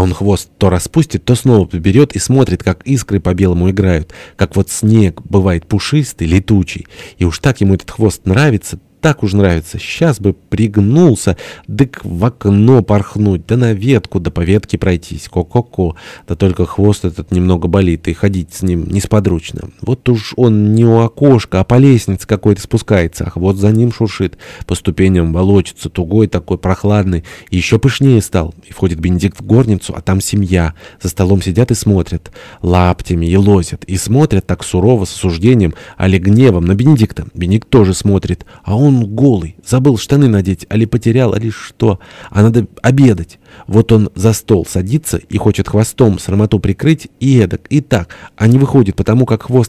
А он хвост то распустит, то снова поберет и смотрит, как искры по белому играют, как вот снег бывает пушистый, летучий. И уж так ему этот хвост нравится, так уж нравится. Сейчас бы пригнулся, дык в окно порхнуть, да на ветку, да по ветке пройтись. Ко-ко-ко. Да только хвост этот немного болит, и ходить с ним несподручно. Вот уж он не у окошка, а по лестнице какой-то спускается, а хвост за ним шуршит. По ступеням волочится, тугой такой, прохладный. И еще пышнее стал. И входит Бенедикт в горницу, а там семья. За столом сидят и смотрят. Лаптями и лозят. И смотрят так сурово, с осуждением, али гневом на Бенедикта. Бенедикт тоже смотрит, а он он голый, забыл штаны надеть, али потерял, али что. А надо обедать. Вот он за стол садится и хочет хвостом срамоту прикрыть, и эдак, и так, а не выходит, потому как хвост